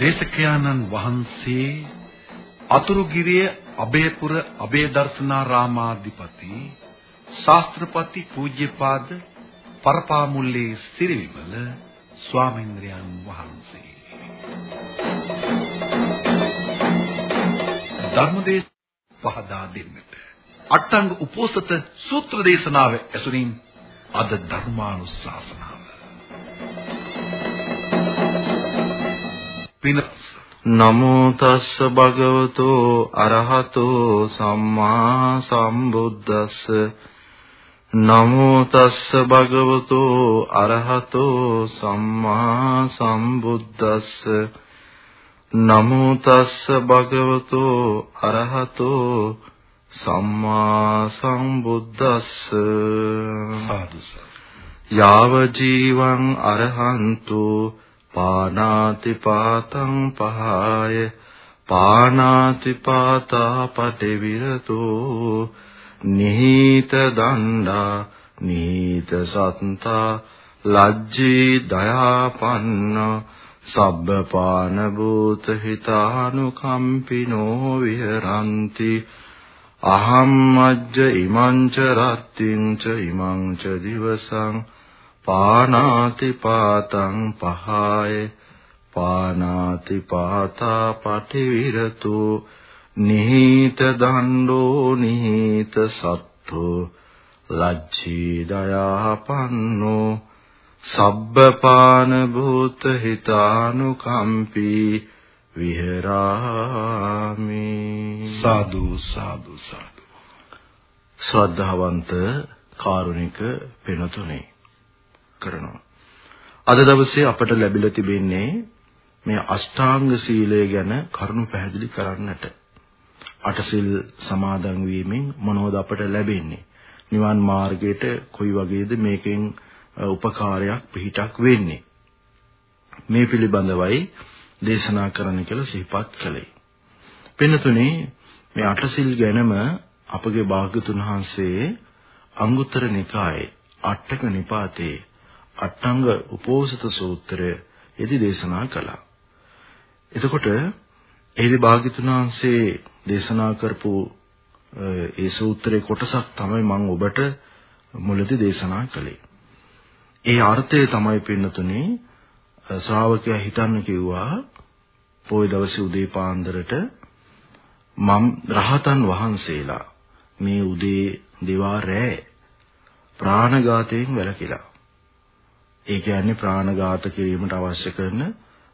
දේශකයාණන් වහන්සේ අතුරුගිරිය අබේපුර අබේදර්ශනාරාමාධිපති ශාස්ත්‍රපති පූජ්‍යපාද පරපාමුල්ලේ සිරිවිමල ස්වාමීන්ද්‍රයන් වහන්සේ. ධර්මදේශ පහදා දෙන්නට. අට්ටංග උපෝසත සූත්‍ර දේශනාව ඇසුරින් අද ධර්මානුශාසනාව. පින නමෝ තස්ස භගවතෝ අරහතෝ සම්මා සම්බුද්දස්ස. නමෝ තස්ස භගවතෝ අරහතෝ සම්මා සම්බුද්දස්ස. නමෝ තස්ස භගවතෝ අරහතෝ සම්මා සම්බුද්දස්ස. සාදු. යාව ජීවං අරහන්තෝ පානාති පාතං පහාය පානාති පාතා පටිවිරතෝ නිහිත දණ්ඩා නිහිත සත්තා ලජ්ජී දයාපන්න සබ්බපාන භූත හිතානුකම්පිනෝ විහරಂತಿ අහම් මජ්ජ ඉමංච රත්ත්‍ිං ච ඉමං ච දිවසං පානාති පාතං පහාය. පානාති පාතා පටිවිරතු. නිහිත දණ්ඩෝ නිහිත සත්තු. ලච්ඡී දයාපන්නෝ. සබ්බපාන භූත හිතානුකම්පී. විහෙරාමි. සාදු සාදු සාදු. ශ්‍රද්ධාවන්ත කාරුණික පෙනතුනේ කරනවා. අද දවසේ අපට ලැබිලා තිබෙන්නේ මේ අෂ්ටාංග සීලය ගැන කරුණු පැහැදිලි කරන්නට. අටසිල් සමාදන් වීමෙන් මොනවද අපට ලැබෙන්නේ? නිවන් මාර්ගයට කොයි වගේද මේකෙන් උපකාරයක් පිහිටක් වෙන්නේ? මේ පිළිබඳවයි දේශනා කරන්න කියලා සිහිපත් කළේ. පින්නතුනේ මේ අටසිල් ගැනම අපගේ භාග්‍යතුන් වහන්සේ අංගුත්තර නිකායේ අටක නිපාතේ අට්ටංග උපෝසත සූත්‍රය එදි දේශනා කළා. එතකොට එහිදී භාග්‍යතුන් වහන්සේ දේශනා කරපු ඒ සූත්‍රයේ කොටසක් තමයි මම ඔබට මුලදී දේශනා කළේ. ඒ අර්ථය තමයි පින්නතුනේ ශ්‍රාවකයා හිතන්න කිව්වා පොයි දවසේ උදේ පාන්දරට මම රහතන් වහන්සේලා මේ උදේ දිවා රෑ ප්‍රාණඝාතයෙන් වැළකීලා ඒ කියන්නේ ප්‍රාණඝාත කිරීමට අවශ්‍ය කරන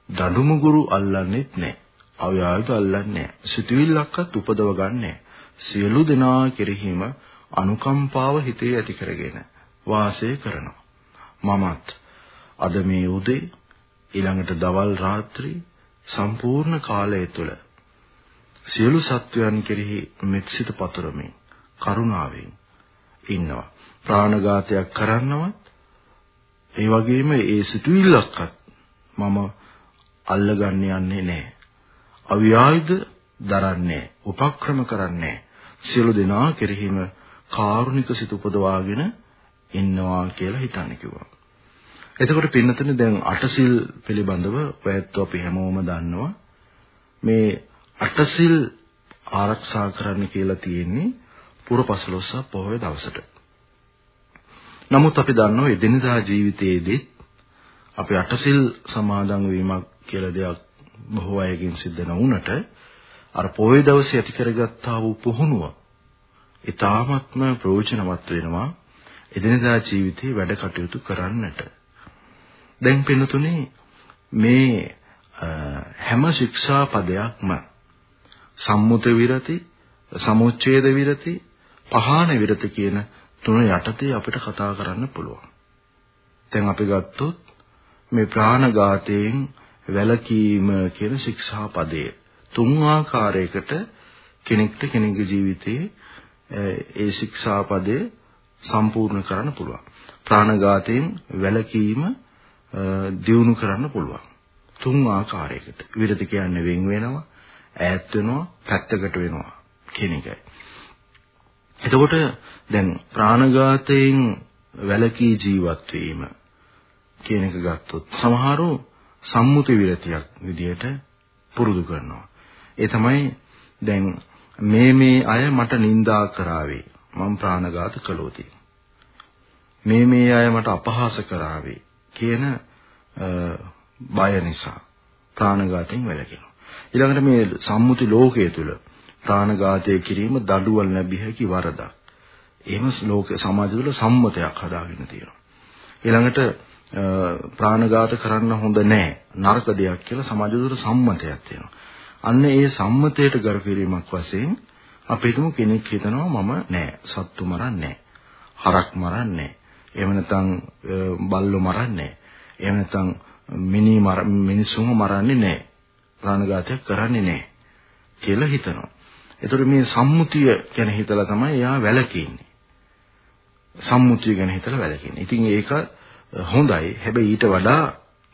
දඬුමුගුරු අල්ලන්නෙත් නැහැ. අවයායුධ අල්ලන්නේ නැහැ. සිතුවිල්ලක්වත් උපදව ගන්නෑ. සියලු දෙනා කෙරෙහිම අනුකම්පාව හිතේ ඇති කරගෙන වාසය කරනවා. මමත් අද මේ උදේ ඊළඟට දවල් රාත්‍රී සම්පූර්ණ කාලය තුළ සියලු සත්වයන් කෙරෙහි මෙත්සිත පතුරමින් කරුණාවෙන් ඉන්නවා. ප්‍රාණඝාතයක් කරන්නවත් ඒ වගේම ඒ සිතුවිල්ලක්වත් මම අල්ලගන්න යන්නේ නැහැ. අවියායුධ දරන්නේ උපක්‍රම කරන්නේ සියලු දෙනා කෙරෙහිම කාරුණික සිත උපදවාගෙන ඉන්නවා කියලා හිතන්න කිව්වා. එතකොට පින්නතනේ දැන් අටසිල් පිළිබඳව ඔයත් අපි හැමෝම දන්නවා. මේ අටසිල් ආරක්ෂා කරන්න කියලා තියෙන්නේ පුරපසළොස්වක පොහොය දවසට. නමුත් අපි දන්නවා එදිනදා ජීවිතයේදී අපි අටසිල් සමාදන් වීමක් කියලා දෙයක් බොහෝ අයගෙන් සිද්ධ නොවුනට අර පොයේ දවසේ ඇති කරගත්තා වූ පුහුණුව ඊ타ත්ම ප්‍රයෝජනවත් වෙනවා එදිනදා ජීවිතේ වැඩ කටයුතු කරන්නට. දැන් පින්නතුනේ මේ හැම ශික්ෂා පදයක්ම සම්මුත විරති, සමුච්ඡේද විරති, පහාන විරති කියන තුන යටතේ අපිට කතා කරන්න පුළුවන්. දැන් අපි ගත්තොත් මේ ප්‍රාණඝාතයෙන් වැළකීම කියන ශික්ෂා පදයේ තුන් ආකාරයකට කෙනෙක්ට කෙනෙකුගේ ජීවිතයේ ඒ ශික්ෂා පදේ සම්පූර්ණ කරන්න පුළුවන්. ප්‍රාණඝාතයෙන් වැළකීම දියුණු කරන්න පුළුවන්. තුන් ආකාරයකට. විරති කියන්නේ වෙන් වෙනවා, ඈත් වෙනවා, පැත්තකට වෙනවා කියන එකයි. එතකොට දැන් ප්‍රාණඝාතයෙන් වැළකී ජීවත් වීම කියන එක ගත්තොත් සමහරව සම්මුති විරතියක් විදියට පුරුදු කරනවා. ඒ තමයි දැන් මේ මේ අය මට නිඳා කරાવી මම ප්‍රාණඝාත කළෝති. මේ මේ අය මට අපහාස කරાવી කියන බය නිසා ප්‍රාණඝාතයෙන් වැළකෙනවා. ඊළඟට මේ සම්මුති ලෝකයේ තුල ප්‍රාණඝාතය කිරීම දඩුවල් ලැබිය හැකි වරදක්. එහෙම ලෝක සමාජ තුළ සම්මතයක් හදාගෙන තියෙනවා. ඊළඟට ප්‍රාණඝාත කරන්න හොඳ නෑ නරක දෙයක් කියලා සමාජ තුළ සම්මතයක් තියෙනවා. අන්න ඒ සම්මතයට ගරු කිරීමක් වශයෙන් අපි හිතමු කෙනෙක් හිතනවා මම නෑ සත්තු මරන්නේ හරක් මරන්නේ එහෙම නැත්නම් බල්ලෝ මරන්නේ එහෙම නැත්නම් මිනි මර මිනිසුන්ව මරන්නේ නෑ ප්‍රාණඝාතයක් කරන්නේ නෑ කියලා හිතනවා. ඒතකොට මේ සම්මුතිය ගැන හිතලා තමයි එයා වැළකීන්නේ. සම්මුතිය ගැන හිතලා වැළකෙන්නේ. ඉතින් ඒක හොඳයි. හැබැයි ඊට වඩා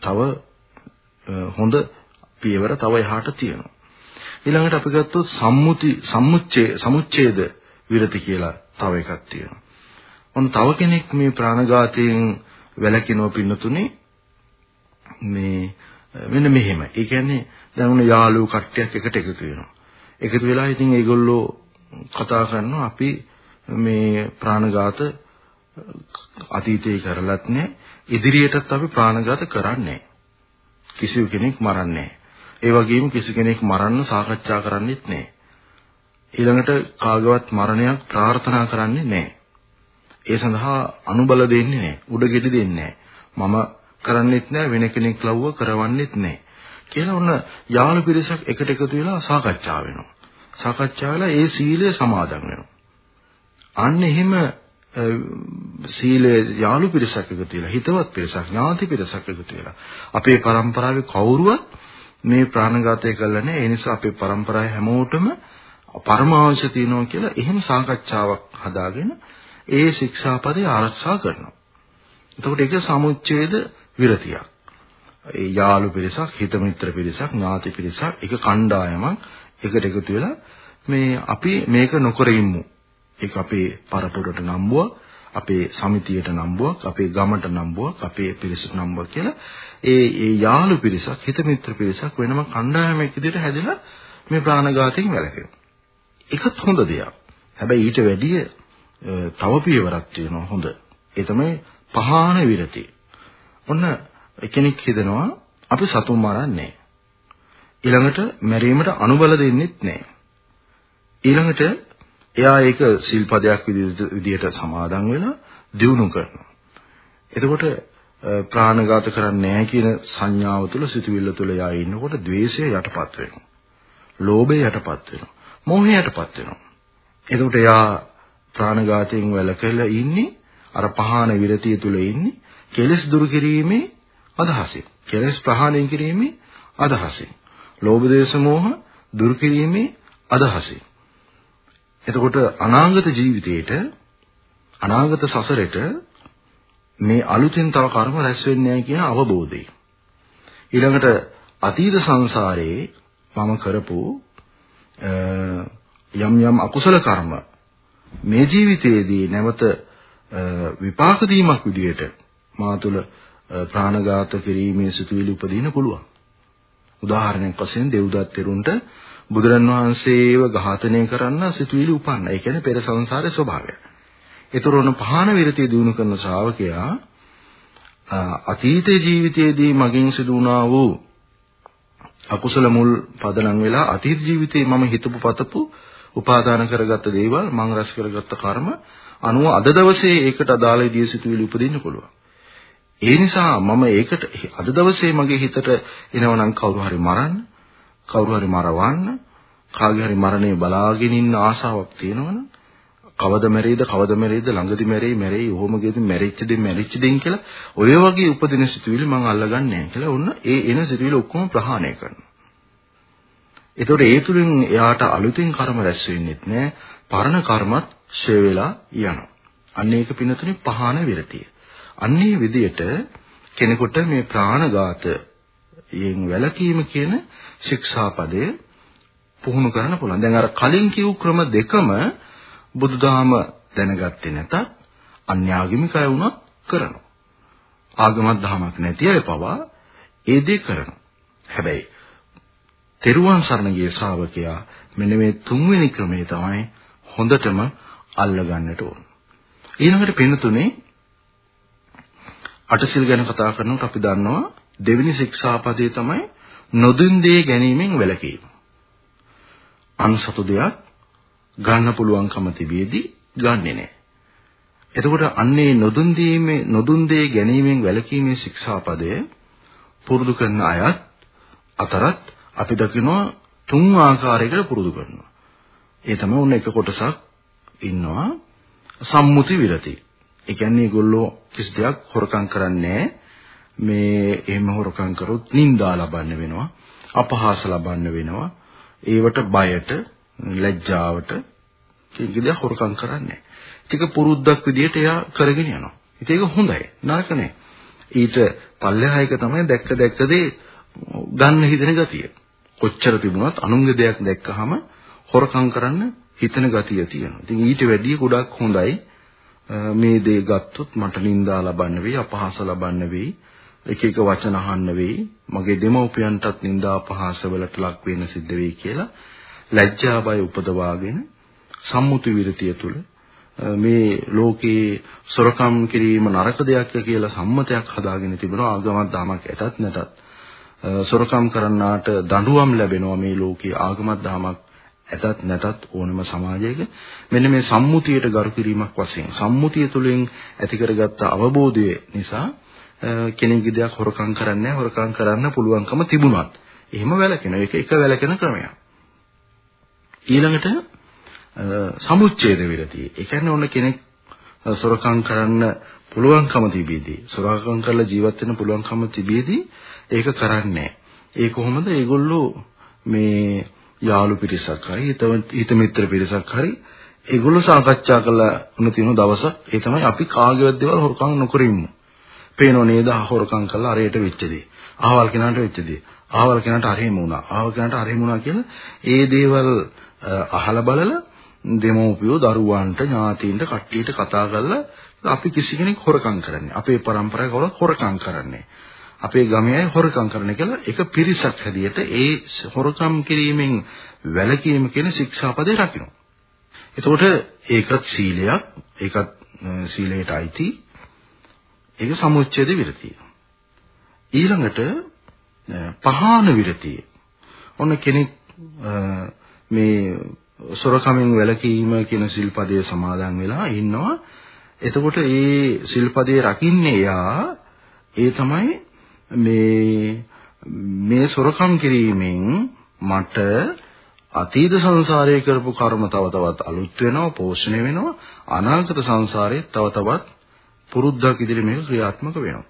තව හොඳ පියවර තව එහාට තියෙනවා. ඊළඟට අපි ගත්තොත් සම්මුති සම්මුච්ඡේ සමුච්ඡේද විරති කියලා තව එකක් තියෙනවා. ඔන්න තව කෙනෙක් මේ ප්‍රාණඝාතයෙන් වැළකිනව පින්නතුනේ මේ මෙන්න මෙහෙම. ඒ කියන්නේ දැන් උන යාළුවෝ කට්ටියක් එකට එකතු වෙනවා. එකතු වෙලා ඉතින් ඒගොල්ලෝ කතා කරනවා. අපි මේ ප්‍රාණඝාත අතීතේ කරලත් නැහැ ඉදිරියටත් අපි ප්‍රාණඝාත කරන්නේ කිසි කෙනෙක් මරන්නේ ඒ වගේම කිසි කෙනෙක් මරන්න සාකච්ඡා කරන්නේත් නැහැ ඊළඟට කාගවත් මරණයක් ප්‍රාර්ථනා කරන්නේ නැහැ ඒ සඳහා අනුබල දෙන්නේ නැහැ උඩගෙඩි දෙන්නේ නැහැ මම කරන්නේත් නැහැ වෙන කෙනෙක් ලව්ව කරවන්නේත් නැහැ කියලා ඔන්න යාළු පිරිසක් එකට එකතු වෙලා සාකච්ඡා වෙනවා. සාකච්ඡා වෙලා ඒ සීලය සමාදන් වෙනවා. අන්න එහෙම සීලය යාළු පිරිසක් එකතු වෙලා හිතවත් පිරිසක් ඥාති පිරිසක් එකතු වෙලා අපේ પરම්පරාවේ කවුරුවත් මේ ප්‍රාණඝාතය කළා නැහැ. ඒ නිසා අපේ પરම්පරාවේ හැමෝටම පරමාංශ තියෙනවා කියලා එහෙම සාකච්ඡාවක් හදාගෙන ඒ ශික්ෂාපදේ ආරක්ෂා කරනවා. එතකොට ඒක සමුච්ඡේද විරතියක්. ඒ යාළු පිරිසක් හිත මිත්‍ර පිරිසක් ඥාති පිරිසක් එක කණ්ඩායමක් එකට එකතු වෙලා මේ අපි මේක නොකර ඉමු ඒක අපේ පරපුරට නම්බුවක්, අපේ සමිතියට නම්බුවක්, අපේ ගමට නම්බුවක්, අපේ පිරිසට නම්බුවක් කියලා ඒ ඒ යාළු පිරිසක්, හිත මිත්‍ර පිරිසක් වෙනම කණ්ඩායමක් විදිහට හැදලා මේ ප්‍රාණඝාතයෙන් වැළකෙනවා. ඒකත් හොඳ දෙයක්. හැබැයි ඊට වැඩිය තව පියවරක් තියෙනවා හොඳ. ඒ තමයි පහාන විරති. ඔන්න කෙනෙක් හිතනවා අපි සතුන් මරන්නේ ඊළඟට මැරීමට අනුබල දෙන්නෙත් නැහැ. ඊළඟට එයා ඒක සිල්පදයක් විදිහට සමාදන් වෙලා දියුණු කරනවා. එතකොට ප්‍රාණඝාත කරන්නේ නැහැ කියන සංඥාව තුළ සිතුවිල්ල තුළ යා ඉන්නකොට द्वේෂය යටපත් වෙනවා. ලෝභය යටපත් වෙනවා. මෝහය යටපත් වෙනවා. එතකොට යා ප්‍රාණඝාතයෙන් වැළකීලා ඉන්නේ අර පහාන විරතිය තුළ ඉන්නේ කෙලෙස් දුරු කිරීමේ අදහසින්. කෙලෙස් ප්‍රහාණය කිරීමේ අදහසින්. ලෝභ දේශ මොහ දුරු කිරීමේ අදහසින්. එතකොට අනාගත ජීවිතේට අනාගත සසරෙට මේ අලුතෙන් තව කර්ම රැස් වෙන්නේ නැහැ කියන අවබෝධය. ඊළඟට අතීත සංසාරයේ මම කරපු යම් යම් අකුසල කර්ම මේ ජීවිතයේදී නැවත විපාක දීමක් විදියට මා තුළ ප්‍රාණඝාත කිරීමේ සිතුවිලි උපදින්න පුළුවන්. උදාහරණයක් වශයෙන් දෙව්දත් තෙරුන්ට බුදුරන් වහන්සේව ඝාතනය කරන්න සිතුවිලි උපන්න. ඒ කියන්නේ පෙර සංසාරයේ ස්වභාවය. ඒතරොන පහන විරතිය දිනු කරන ශ්‍රාවකයා අතීත ජීවිතයේදී මගෙන් සිදු වුණා වූ අකුසල මුල් පදනම් වෙලා අතීත ජීවිතේ මම හිතපු පතපු උපාදාන කරගත්ත දේවල් මං රැස් කරගත්ත කර්ම අනුව අද දවසේ ඒකට අදාළ විදිය සිතුවිලි උපදින්න පුළුවන්. ඒ නිසා මම ඒකට අද දවසේ මගේ හිතට එනවනම් කවුරු හරි මරන්න කවුරු හරි මරවන්න කාගේ හරි මරණය බලාගෙන ඉන්න ආසාවක් තියෙනවනම් කවද මැරෙයිද කවද මැරෙයිද ළඟදි මැරෙයි මැරෙයි ඔහොම ගෙදි මැරිච්ච දෙන් මැරිච්ච දෙන් කියලා ඔය වගේ උපදින සිතුවිලි මම අල්ලගන්නේ නැහැ කියලා ඔන්න ඒ එන සිතුවිලි ඔක්කොම ප්‍රහාණය කරනවා. ඒතකොට ඒ තුලින් එයාට අලුතින් කර්ම රැස් වෙන්නෙත් නෑ පරණ කර්මත් ෂේ වෙලා යනවා. අන්න ඒක පිනතුනේ පහාන විරතිය. අන්නේ විදියට කෙනෙකුට මේ ප්‍රාණඝාත යෙන් වැළකීම කියන ශික්ෂාපදය පුහුණු කරන්න පුළුවන්. දැන් අර කලින් කියු ක්‍රම දෙකම බුදුදහම දැනගත්තේ නැතත් අන්‍යාගමික අය වුණත් කරනවා. ආගමක් දහමක් නැති අය පවා ඒ දේ කරනවා. හැබැයි තෙරුවන් සරණ ගිය ශ්‍රාවකයා මෙන්න මේ තුන්වෙනි ක්‍රමය තමයි හොඳටම අල්ලගන්නට ඕන. ඊළඟට පින්තුනේ අටසිල් ගැන කතා කරනකොට අපි දන්නවා දෙවෙනි ශික්ෂාපදයේ තමයි නොදුන් දේ ගැනීමෙන් වැළකීම. අන්සතු දෙයක් ගන්න පුළුවන්කම තිබියදී ගන්නෙ නෑ. එතකොට අන්නේ නොදුන් දීමේ නොදුන් දේ ගැනීමෙන් වැළකීමේ ශික්ෂාපදය පුරුදු කරන අයත් අතරත් අපි දකිනවා තුන් ආකාරයකට පුරුදු කරනවා. ඒ තමයි උන්න එක කොටසක් ඉන්නවා සම්මුති විරති. ඒ කියන්නේ ඒගොල්ලෝ කිසි දෙයක් හොරකම් කරන්නේ මේ එහෙම හොරකම් කරොත් නිന്ദා ලබන්න වෙනවා අපහාස ලබන්න වෙනවා. ඒවට බයට ලැජ්ජාවට කිසිදෙයක් හොරකම් කරන්නේ ටික පුරුද්දක් විදිහට එයා කරගෙන යනවා. ඉතින් ඒක හොඳයි. නරක නෑ. ඊට පල්ලෙහා එක තමයි දැක්ක දැක්ක දේ ගන්න හිතෙන ගතිය. කොච්චර තිබුණත් අනුන්ගේ දෙයක් දැක්කහම හොරකම් කරන්න හිතන ගතිය තියෙනවා. ඉතින් ඊට වැඩිය ගොඩක් හොඳයි. මේ දේ ගත්තොත් මට නිନ୍ଦා ලබන්න වෙයි අපහාස ලබන්න වෙයි එක එක වචන අහන්න වෙයි. මගේ දෙමව්පියන්ටත් නිନ୍ଦා අපහාස වලට ලක් වෙන්න සිද්ධ වෙයි කියලා ලැජ්ජා බය උපදවාගෙන සම්මුති විරතිය තුල මේ ලෝකයේ සොරකම් කිරීම නරක දෙයක් කියලා සම්මතයක් හදාගෙන තිබෙනවා ආගමක් දාමක් ඇතත් නැතත් සොරකම් කරන්නාට දඬුවම් ලැබෙනවා මේ ලෝකයේ ආගමක් දාමක් ඇතත් නැතත් ඕනම සමාජයක මෙන්න මේ සම්මුතියට ගරු කිරීමක් වශයෙන් සම්මුතිය තුළින් ඇති කරගත්ත අවබෝධය නිසා කෙනෙකුගේ දෙයක් හොරකම් කරන්නේ හොරකම් කරන්න පුළුවන්කම තිබුණත්. එහෙම වැළකෙන එක එක වැළකෙන ක්‍රමයක්. ඊළඟට සමුච්ඡේද විරතිය. ඒ කියන්නේ ඔන්න කෙනෙක් සොරකම් කරන්න පුළුවන්කම තිබීදී සොරකම් කරලා ජීවත් වෙන්න පුළුවන්කම තිබීදී ඒක කරන්නේ ඒ කොහොමද? ඒගොල්ලෝ මේ යාළු පිරිසක් හරි හිත මිත්‍ර පිරිසක් හරි ඒගොල්ලෝ සාකච්ඡා කළා උන තියෙන දවස ඒ තමයි අපි කාගේවත් දේවල් හොරකම් නොකර ඉමු. පේනෝ නේද හොරකම් කළා අරයට වෙච්ච දේ. ආවල් කෙනාට වෙච්ච දේ. ආවල් කෙනාට අරහෙම වුණා. ආවල් කෙනාට අරහෙම වුණා කියලා ඒ දේවල් අහලා බලලා දෙමෝපියෝ දරුවන්ට ඥාතීන්ට කට්ටියට කතා කරලා අපි කිසි කෙනෙක් හොරකම් කරන්නේ. අපේ પરම්පරාවේ කවුරුත් හොරකම් කරන්නේ. අපේ ගමේ අය හොරකම් කරන කියලා එක පිරිසක් හැදියට ඒ හොරකම් කිරීමෙන් වැළකීම කියන ශික්ෂාපදේ රකින්න. එතකොට ඒකත් සීලයක්, ඒකත් සීලයට අයිති. ඒක සමුච්ඡේද විරතිය. ඊළඟට පහාන විරතිය. ඔන්න කෙනෙක් මේ සොරකමින් වැළකීම කියන සිල්පදයේ සමාදන් වෙලා ඉන්නවා. එතකොට ඒ සිල්පදේ රකින්නේ යා ඒ තමයි මේ මේ සොරකම් කිරීමෙන් මට අතීත සංසාරයේ කරපු කර්ම තව තවත් අලුත් වෙනවා පෝෂණය වෙනවා අනාගත සංසාරයේ තව තවත් පුරුද්දක් ඉදිරියේ මේක ක්‍රියාත්මක වෙනවා.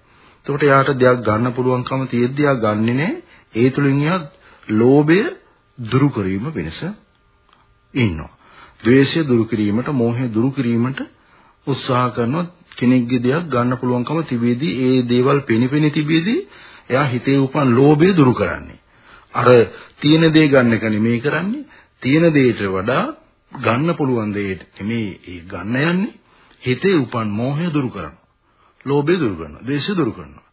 එතකොට යාට දෙයක් ගන්න පුළුවන්කම තියෙද්දී යා ගන්නෙ නෑ ඒ තුලින් යා ලෝභය දුරු කිරීම වෙනස ඉන්නවා. ද්වේෂය දුරු කිරීමට මෝහය දුරු කිරීමට උත්සාහ කරනවා. කෙනෙක්ගේ දෙයක් ගන්න පුළුවන්කම තිබෙදී ඒ දේවල් පෙනිපෙනි තිබෙදී එයා හිතේ උපන් ලෝභය දුරු කරන්නේ. අර තියෙන දේ ගන්න එක නෙමෙයි කරන්නේ. තියෙන දේට වඩා ගන්න පුළුවන් දෙයට නෙමෙයි ඒ ගන්න යන්නේ. හිතේ උපන් මෝහය දුරු කරනවා. ලෝභය දුරු කරනවා. ද්වේෂය දුරු කරනවා.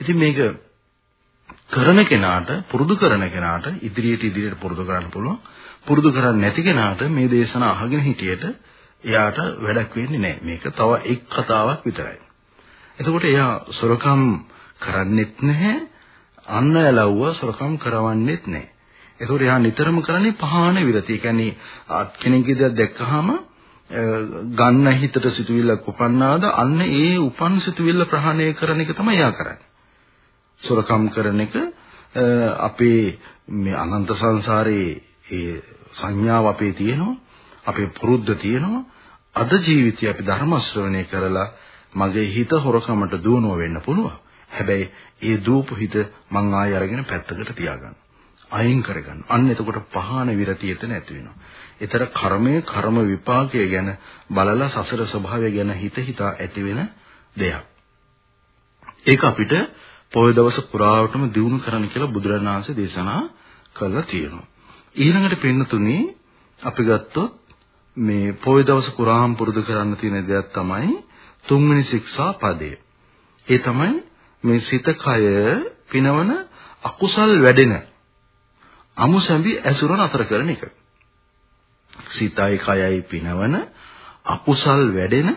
ඉතින් මේක කරන කෙනාට පුරුදු කරන කෙනාට ඉදිරියට ඉදිරියට පුරුදු කරන්න පුළුවන්. පුරුදු කරන්නේ නැති කෙනාට මේ දේශන අහගෙන හිටියට එයාට වැඩක් වෙන්නේ නැහැ. මේක තව එක් කතාවක් විතරයි. එතකොට එයා සොරකම් කරන්නෙත් නැහැ. අන්න ඇලවුව සොරකම් කරවන්නෙත් නැහැ. එතකොට එයා නිතරම කරන්නේ පහාන විරති. ඒ කියන්නේ කෙනෙක්ගේ දේ දැක්කහම ගන්න හිතට සිතුවිල්ලක් උපන්නාද අන්න ඒ උපන් සිතුවිල්ල ප්‍රහාණය කරන එක තමයි එයා කරන්නේ. සොරකම් කරන එක අපේ මේ අනන්ත සංසාරයේ ඒ සංඥාව අපේ තියෙනවා. අපේ පුරුද්ද තියෙනවා. අද ජීවිතය අපි ධර්ම ශ්‍රවණය කරලා මගේ හිත හොරකමට දුවනව වෙන්න පුළුවන්. හැබැයි ඒ දූපු හිත මං ආයෙ අරගෙන පැත්තකට තියාගන්න. අයින් කරගන්න. අන්න එතකොට පහන විරතියට නැති වෙනවා. ඒතර කර්මය කර්ම විපාකය ගැන බලලා සසර ස්වභාවය ගැන හිත හිතා ඇති වෙන දෙයක්. ඒක අපිට පොය දවස පුරාවටම දිනු කරන්න කියලා බුදුරණන් වහන්සේ දේශනා කළා තියෙනවා. ඊළඟට පෙන්නතුනේ අපි ගත්තොත් මේ පොය දවස පුරාම පුරුදු කරන්න තියෙන දෙයක් තමයි තුන්වෙනි ශික්ෂා පදය. ඒ තමයි මේ සිත කය පිනවන අකුසල් වැඩෙන අමුසැඹි ඇසුර නතර කරන එක. සිතයි කයයි පිනවන අකුසල් වැඩෙන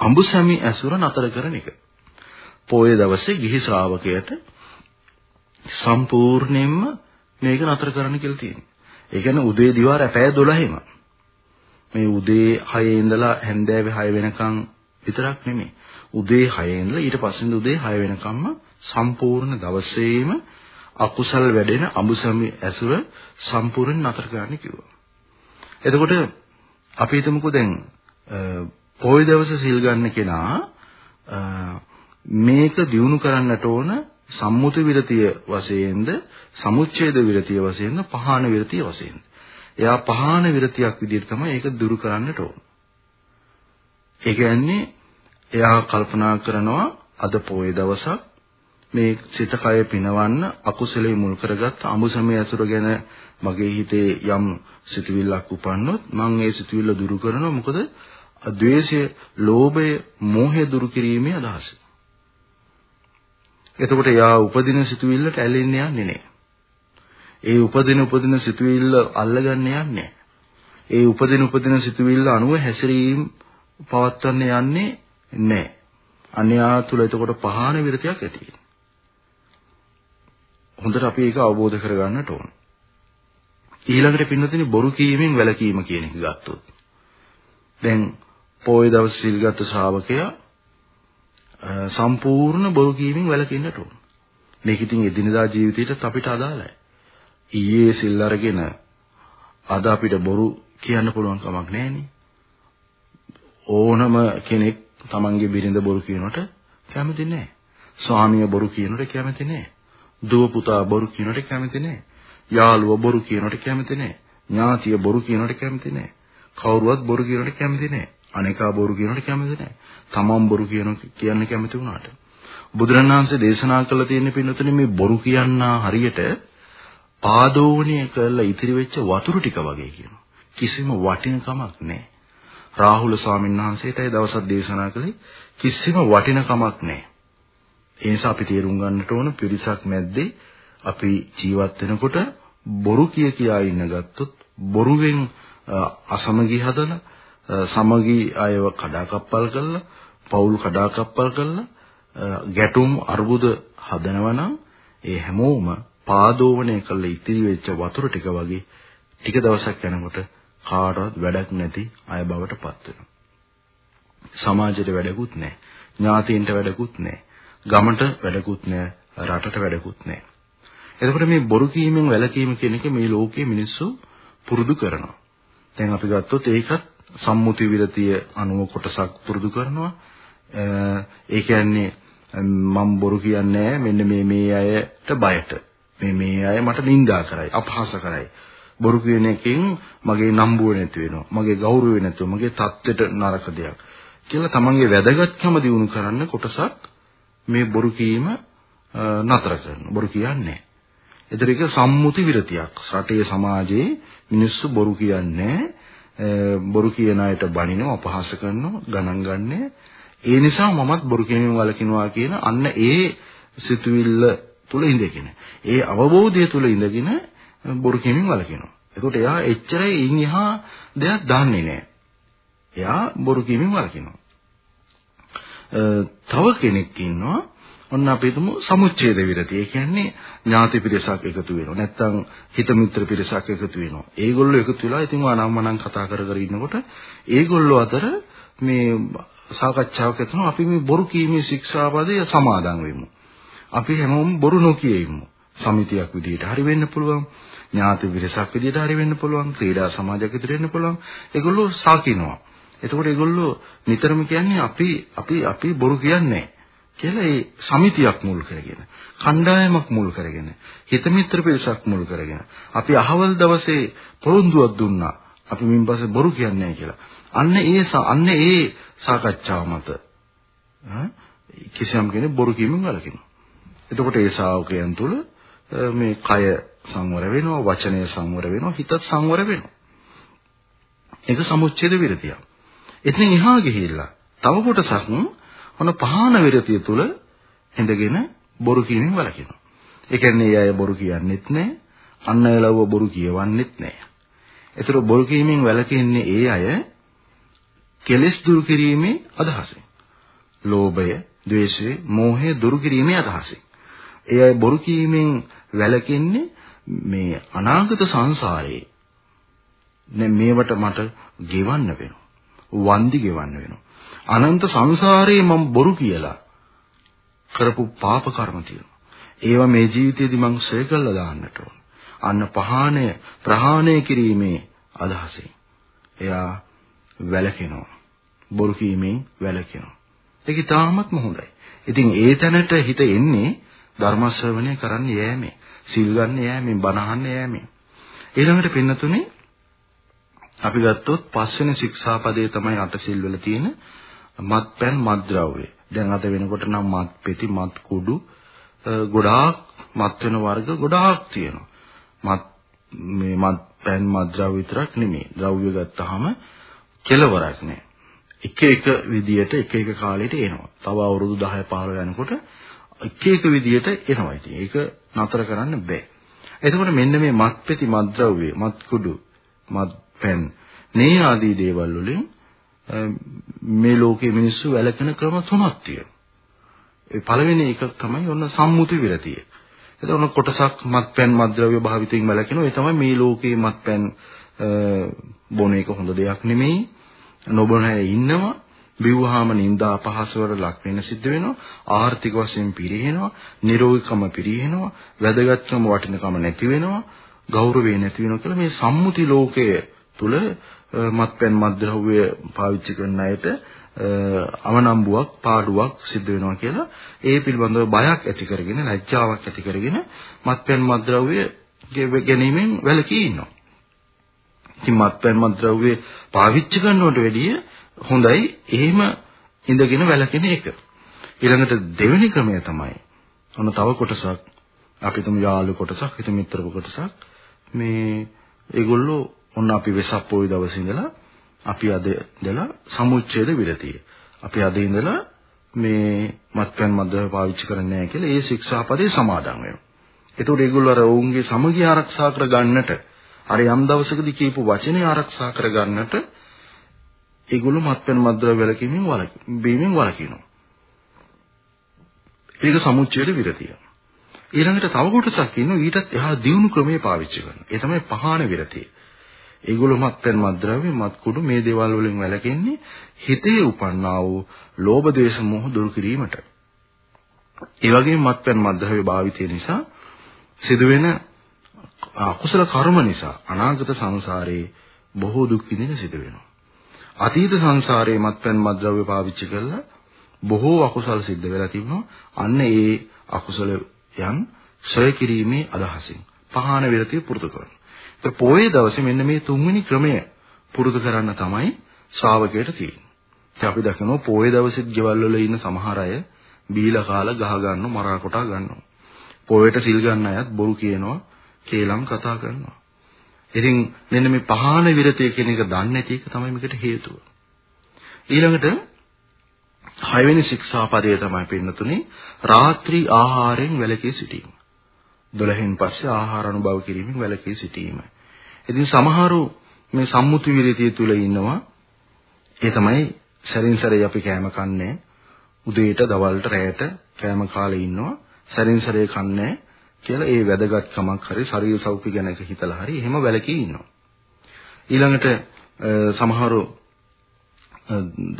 අඹුසැමි ඇසුර නතර කරන එක. පොය දවසේ ගිහි ශ්‍රාවකයට සම්පූර්ණයෙන්ම මේක නතර කරන්න කියලා තියෙනවා. ඒ කියන්නේ උදේ දිවා රැපෑ 12ෙම. මේ උදේ 6 ඉඳලා හැන්දෑවේ 6 වෙනකන් විතරක් නෙමෙයි. උදේ 6 ඉඳලා ඊට පස්සේ උදේ 6 වෙනකම්ම සම්පූර්ණ දවසේම අකුසල් වැඩෙන අඹුසමි ඇසුර සම්පූර්ණ නතර කරන්න කිව්වා. එතකොට අපි හිතමුකෝ දැන් පොයි දවස සිල් ගන්න කෙනා මේක දිනු කරන්නට ඕන සම්මුති විරතිය වශයෙන්ද සමුච්ඡේද විරතිය වශයෙන්ද පහාන විරතිය වශයෙන්ද. එයා පහාන විරතියක් විදිහට තමයි ඒක දුරු කරන්නට ඕන. ඒ කියන්නේ එයා කල්පනා කරනවා අද පොයේ දවසක් මේ සිත කය පිනවන්න අකුසලයේ මුල් කරගත් අමුසමයේ අසුර ගැන මගේ හිතේ යම් සිතුවිල්ලක් උපන්නොත් මම ඒ සිතුවිල්ල දුරු කරනවා මොකද ද්වේෂය, ලෝභය, මෝහය දුරු කිරීමේ අදහස. එතකොට යා උපදින සිතුවිල්ලට ඇලෙන්න යන්නේ නැහැ. ඒ උපදින උපදින සිතුවිල්ල අල්ලගන්න යන්නේ නැහැ. ඒ උපදින උපදින සිතුවිල්ල අනුව හැසිරීම පවත්වන්න යන්නේ නැහැ. අන්‍යා තුල එතකොට පහාන විරතියක් ඇති වෙනවා. හොඳට අපි ඒක අවබෝධ කරගන්නට ඕන. ඊළඟට පින්නතිනි බොරු කීමෙන් වැළකීම කියන එක ගත්තොත්. දැන් පොයේ දවස් සිල්ගත් ශ්‍රාවකයා සම්පූර්ණ බොරු කීමෙන් වැළකෙන්නට ඕන. මේක ඉතින් එදිනදා ජීවිතේට අපිට අදාළයි. ඊයේ සිල් අරගෙන අද අපිට බොරු කියන්න පුළුවන් කමක් නැහෙනේ. ඕනම කෙනෙක් තමන්ගේ බිරිඳ බොරු කියනකොට කැමති නැහැ. ස්වාමියා බොරු කියනකොට කැමති නැහැ. දුව පුතා බොරු කියනකොට කැමති නැහැ. යාළුවා බොරු කියනකොට කැමති නැහැ. ඥාතිය බොරු කියනකොට කැමති නැහැ. කවුරුවත් බොරු කියනකොට කැමති නැහැ. අනේකා බොරු කියනකොට කැමති නැහැ. තමන් බොරු කියන කියන්න කැමති වුණාට. බුදුරණාංශ දේශනා කළ තියෙන පින්නතුනේ මේ බොරු කියන්නා හරියට පාදෝවණය කරලා ඉතිරි වෙච්ච වතුරු ටික වගේ කියනවා. කිසිම වටිනකමක් නැහැ. රාහුල ස්වාමීන් වහන්සේටයි දවසක් දේශනා කළේ කිසිම වටිනකමක් නැහැ. ඒ නිසා අපි තේරුම් ගන්නට ඕන පිරිසක් මැද්දේ අපි ජීවත් වෙනකොට බොරු කිය කියා ඉන්න ගත්තොත් බොරුවෙන් අසමගි හදලා සමගි අයව කඩාකප්පල් කරලා පවුල් කඩාකප්පල් කරලා ගැටුම් අර්බුද හදනවා නම් ඒ හැමෝම පාදෝවණය කළ ඉතිරි වෙච්ච වතුර ටික වගේ ටික දවසක් යනකොට කාටවත් වැඩක් නැති අය බවට පත් වෙනවා. සමාජයට වැඩකුත් නැහැ. ඥාතීන්ට වැඩකුත් නැහැ. ගමට වැඩකුත් නැහැ. රටට වැඩකුත් නැහැ. එතකොට මේ බොරු කීමෙන් වැළකීම කියන එක මේ ලෝකයේ මිනිස්සු පුරුදු කරනවා. දැන් අපි ගත්තොත් ඒකත් සම්මුති විරතිය අනුව කොටසක් පුරුදු කරනවා. ඒ කියන්නේ මම බොරු කියන්නේ මෙන්න මේ මේ අයට බයට. මේ මේ අය මට නිඳා කරයි, අපහාස කරයි. බොරු කියන එකෙන් මගේ නම්බුව නැති වෙනවා. මගේ ගෞරවය නැතුව, මගේ තත්ත්වයට නරක දෙයක්. කියලා තමන්ගේ වැදගත්කම දිනු කරන්න කොටසක් මේ බොරු කීම නතර කරනවා. බොරු කියන්නේ එතන එක සම්මුති විරතියක්. රටේ සමාජයේ මිනිස්සු බොරු කියන්නේ බොරු කියන අයට බනිනවා, අපහාස කරනවා, ගණන් ගන්නෑ. ඒ නිසා මමත් බොරු කියමින් වළකිනවා කියන අන්න ඒ සිතුවිල්ල තුල ඉඳගෙන ඒ අවබෝධය තුල ඉඳගෙන බොරු කියමින් වළකිනවා. එතකොට එයා එච්චරයි ඉන් එහා දෙයක් දන්නේ නැහැ. එයා බොරු කියමින් වළකිනවා. තව කෙනෙක් ඉන්නවා ඔන්න අපි හිතමු සමුච්ඡේද විරති. ඒ කියන්නේ ඥාති පිරිසක් එකතු වෙනවා. නැත්තම් හිත මිත්‍ර පිරිසක් එකතු වෙනවා. ඒගොල්ලෝ එකතු වෙලා ඉතින් ආනම්මනම් කතා කර කර ඉන්නකොට ඒගොල්ලෝ අතර මේ සාකච්ඡාවක් ඇතුළු අපි මේ බොරු කීමේ ශික්ෂාපදය සමාදන් වෙමු. අපි හැමෝම බොරු නොකිය ඉමු. සමිතියක් විදිහට හරි වෙන්න පුළුවන්. ඥාති විරසක් විදිහට හරි වෙන්න පුළුවන්. ක්‍රීඩා සමාජයක් විදිහට වෙන්න පුළුවන්. ඒගොල්ලෝ සාකිනවා. එතකොට ඒගොල්ලෝ නිතරම කියන්නේ අපි අපි අපි බොරු කියන්නේ කියලා ඒ සමිතියක් මුල් කරගෙන කණ්ඩායමක් මුල් කරගෙන හිත මිත්‍ර පිරිසක් මුල් කරගෙන අපි අහවල් දවසේ පොරොන්දුවක් දුන්නා අපි මින් පස්සේ බොරු කියන්නේ නැහැ කියලා. අන්න ඒ අන්න ඒ සාකච්ඡාව මත කිසියම් කෙනෙක් බොරු කීමෙන් වළකිනවා. එතකොට ඒ ශාවකයන් තුල මේ කය සංවර වෙනවා, වචනය සංවර වෙනවා, හිතත් සංවර වෙනවා. ඒක සමුච්ඡේද විරතිය. එතනින් එහා ගිහිල්ලා තව කොටසක් මොන පහන විරතිය තුල ඉඳගෙන බොරු කීමෙන් වළකිනවා. ඒ කියන්නේ ඒ අය බොරු කියන්නෙත් නැහැ, අන් අය ලව්ව බොරු කියවන්නෙත් නැහැ. ඒතර බොරු කීමෙන් වැළකෙන්නේ ඒ අය කෙලෙස් දුරු කිරීමේ අදහසෙන්. ලෝභය, ද්වේෂය, මෝහය දුරු කිරීමේ අදහසෙන්. ඒ අය බොරු කීමෙන් වැළකෙන්නේ මේ අනාගත සංසාරයේ දැන් මේවට මට ගෙවන්න වෙනවා. වන්දි ගෙවන්න වෙනවා. අනන්ත සංසාරේ මම බොරු කියලා කරපු පාප කර්ම තියෙනවා. ඒවා මේ ජීවිතේදී මං ශ්‍රේ කළා දාන්නට ඕන. අන්න පහාණය ප්‍රහාණය කිරීමේ අදහසෙන්. එයා වැළකෙනවා. බොරු කීමෙන් වැළකෙනවා. ඒක තාමත්ම හොඳයි. ඉතින් ඒ තැනට හිත එන්නේ ධර්ම ශ්‍රවණය කරන්න යෑමේ, සිල් ගන්න යෑමේ, බණ අහන්න යෑමේ. ඊළඟට පින්නතුනේ අපි ගත්තොත් පස්වෙනි ශික්ෂාපදයේ තමයි අට සිල් වල තියෙන මත්පැන් මත්ද්‍රව්‍ය. දැන් අද වෙනකොට නම් මත් පෙති මත් කුඩු ගොඩාක් මත් වෙන වර්ග ගොඩාක් තියෙනවා. මත් මේ මත්පැන් මත්ද්‍රව්‍ය විතරක් නෙමෙයි. ද්‍රව්‍ය ගත්තාම කෙලවරක් නෑ. එක එක විදියට එක එක කාලෙට එනවා. තව අවුරුදු 10 15 යනකොට එක එක විදියට එනවා. ඉතින් ඒක නතර කරන්න බෑ. එතකොට මෙන්න මේ මත්පෙති මත්ද්‍රව්‍ය මත් කුඩු මත් පැන් මේ ආදී දේවල් වලින් මේ ලෝකයේ මිනිස්සු වැළකෙන ක්‍රම තුනක් තියෙනවා. ඒ පළවෙනි එක තමයි ඔන්න සම්මුති විරතිය. එතකොට කොටසක් මත්පැන් මත්ද්‍රව්‍ය භාවිතයෙන් වැළකෙනවා. ඒ තමයි මේ ලෝකයේ මත්පැන් බොන එක හොඳ දෙයක් නෙමෙයි. නොබොන අය ඉන්නවා. බිව්වහම නිന്ദා අපහාස වල ලක් වෙන සිද්ධ වෙනවා. ආර්ථික වශයෙන් පිරිහෙනවා. නිරෝගීකම පිරිහෙනවා. වැදගත්කම වටිනකම නැති වෙනවා. ගෞරවය නැති වෙනවා කියලා මේ සම්මුති ලෝකයේ තුල මත්පැන් මත්ද්‍රව්‍ය පාවිච්චි කරන අයට අවනම්බුවක් පාඩුවක් සිද්ධ වෙනවා කියලා ඒ පිළිබඳව බයක් ඇති කරගෙන ලැජ්ජාවක් ඇති කරගෙන මත්පැන් මත්ද්‍රව්‍ය ගැනීමෙන් වැළකී ඉන්නවා. ඉතින් මත්පැන් මත්ද්‍රව්‍ය පාවිච්චි කරනවට වැඩිය හොඳයි එහෙම ඉඳගෙන වැළකෙන එක. ඊළඟට දෙවෙනි ක්‍රමය තමයි ඔන්න තව කොටසක් අපි තුමු යාළු කොටසක් හිත මිත්‍ර කොටසක් මේ ඒගොල්ලෝ ඔන්න අපි වෙසක් පොයි දවසේ ඉඳලා අපි අද ඉඳලා සමුච්ඡේද විරතිය. අපි අද ඉඳලා මේ මත්පැන් මද්ද්‍රව්‍ය පාවිච්චි කරන්නේ නැහැ කියලා ඒ ශික්ෂාපදේ සමාදන් වෙනවා. ඒතකොට ඒගොල්ලෝ අර ඔවුන්ගේ සමගිය ආරක්ෂා කර ගන්නට අර යම් දවසකදී කියපු වචනේ ආරක්ෂා කර ගන්නට ඒගොල්ලෝ මත්පැන් මද්ද්‍රව්‍ය වලකින්මින් බීමෙන් වළකිනවා. ඒක සමුච්ඡේද විරතිය. ඊළඟට තව කොටසක් ඉන්නවා ඊටත් එහා දියුණු ක්‍රමයේ පාවිච්චි කරනවා. ඒ තමයි පහාන විරතිය. ඒගොල්ලෝ මත්පැන් මත්ද්‍රව්‍ය මත් කුඩු මේ දේවල් වලින් වැළකෙන්නේ හිතේ උපන්නා වූ ලෝභ දේශ මොහ දුරු කිරීමට. ඒ වගේම මත්පැන් මත්ද්‍රව්‍ය භාවිතය නිසා සිදුවෙන අකුසල කර්ම නිසා අනාගත සංසාරේ බොහෝ දුක් විඳින සිදු වෙනවා. අතීත සංසාරේ මත්පැන් මත්ද්‍රව්‍ය පාවිච්චි කරලා බොහෝ අකුසල් සිද්ධ වෙලා තිබුණා. අන්න ඒ අකුසලයන් ශ්‍රය කිරීමේ අදහසින් පහාන විරතිය පුරුදු කරනවා. ඒ පොයේ දවසේ මෙන්න මේ තුන්වෙනි ක්‍රමය පුරුදු කරන්න තමයි ශ්‍රාවකයට තියෙන්නේ. ඉතින් අපි දකිනවා පොයේ දවසෙත් ගෙවල් වල ඉන්න සමහර අය බීලා කාලා ගහ ගන්නව මරා කොටා ගන්නවා. පොයට සිල් ගන්න අයත් බොරු කියනවා, කේලම් කතා කරනවා. ඉතින් මෙන්න මේ පහාන විරතය කියන එක දන්නේ නැති එක තමයි මේකට හේතුව. ඊළඟට හයවෙනි ශික්ෂාපදය තමයි පින්නතුනේ රාත්‍රී ආහාරයෙන් වැළකී සිටීම. 12න් පස්සේ ආහාර අනුභව කිරීමෙන් වැළකී සිටීම. ඉතින් සමහරු මේ සම්මුති විරතිය තුල ඉන්නවා. ඒ තමයි සරින් සරේ අපි කෑම කන්නේ උදේට දවල්ට රැයට කෑම කාලේ ඉන්නවා. සරින් සරේ කන්නේ කියලා ඒ වැදගත්කමක් හරි ශරීර සෞඛ්‍ය ගැන හිතලා හරි එහෙම වැළකී ඉන්නවා. ඊළඟට සමහරු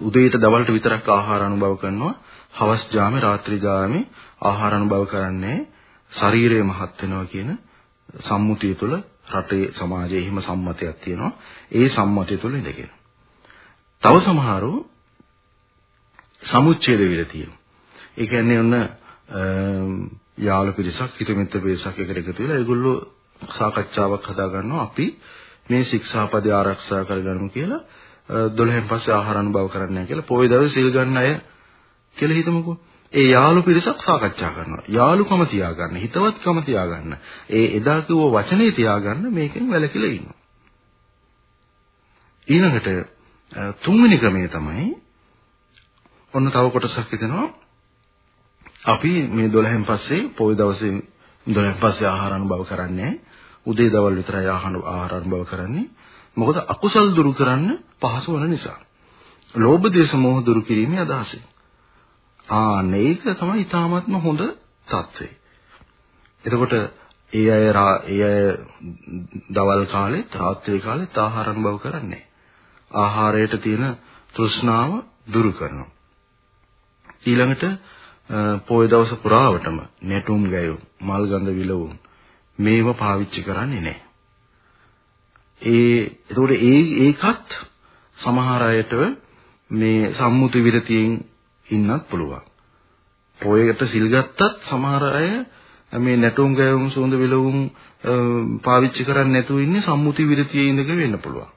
උදේට දවල්ට විතරක් ආහාර අනුභව කරනවා. හවස් ජාමේ රාත්‍රී ජාමේ ආහාර අනුභව කරන්නේ ශරීරය මහත් වෙනවා කියන සම්මුතිය තුළ රටේ සමාජයේ එහෙම සම්මතයක් තියෙනවා. ඒ සම්මතය තුළ ඉඳගෙන. තව සමහරු සමුච්ඡේද විරතිය. ඒ කියන්නේ ඔන්න යාළු පිරිසක් හිතමිත්‍ර පිරිසක් එකට එකතු වෙලා ඒගොල්ලෝ සාකච්ඡාවක් හදා ගන්නවා අපි මේ ශික්ෂාපදේ ආරක්ෂා කරගන්නු කියලා 12න් පස්සේ ආහාර අනුභව කරන්නේ නැහැ කියලා පොයි දවසේ සිල් ගන්න අය කියලා හිතමුකෝ. ඒ යාළු පිරිසක් සාකච්ඡා කරනවා. යාළුකම තියාගන්න, හිතවත්කම තියාගන්න. ඒ එදා කිව්ව වචනේ තියාගන්න මේකෙන් වැළකීලා ඉන්නවා. ඊළඟට තුන්වෙනි ක්‍රමය තමයි ඔන්න තව කොටසක් හිතෙනවා අපි මේ 12න් පස්සේ පොයි දවසේ 12න් පස්සේ ආහාර අනුභව කරන්නේ උදේ දවල් විතරයි ආහන ආහාර අනුභව කරන්නේ. මොකද අකුසල් දුරු කරන්න පහසු වෙන නිසා. ලෝභ දේශ මොහ දුරු කිරීමේ අදහසෙන්. ආ මේක තමයි ඊටාත්ම හොඳ தත්ත්වය. එතකොට ඒ අය ඒ අය දවල් කාලේ රාත්‍රී කාලේ ආහාර අනුභව කරන්නේ. ආහාරයට තියෙන තෘෂ්ණාව දුරු කරනවා. ඊළඟට පොය දවස පුරාවටම නැටුම් ගැයුම්, මල් ගඳ විලවුන් මේව පාවිච්චි කරන්නේ නැහැ. ඒ එතකොට ඒ ඒකත් සමහර අයට මේ සම්මුති විරතියෙන් ඉන්නත් පුළුවන්. පොයට සිල් ගත්තත් සමහර අය මේ නැටුම් ගැයුම් සුවඳ විලවුන් පාවිච්චි කරන්නේ නැතුව ඉන්නේ සම්මුති විරතියේ ඉඳගෙන වෙන්න පුළුවන්.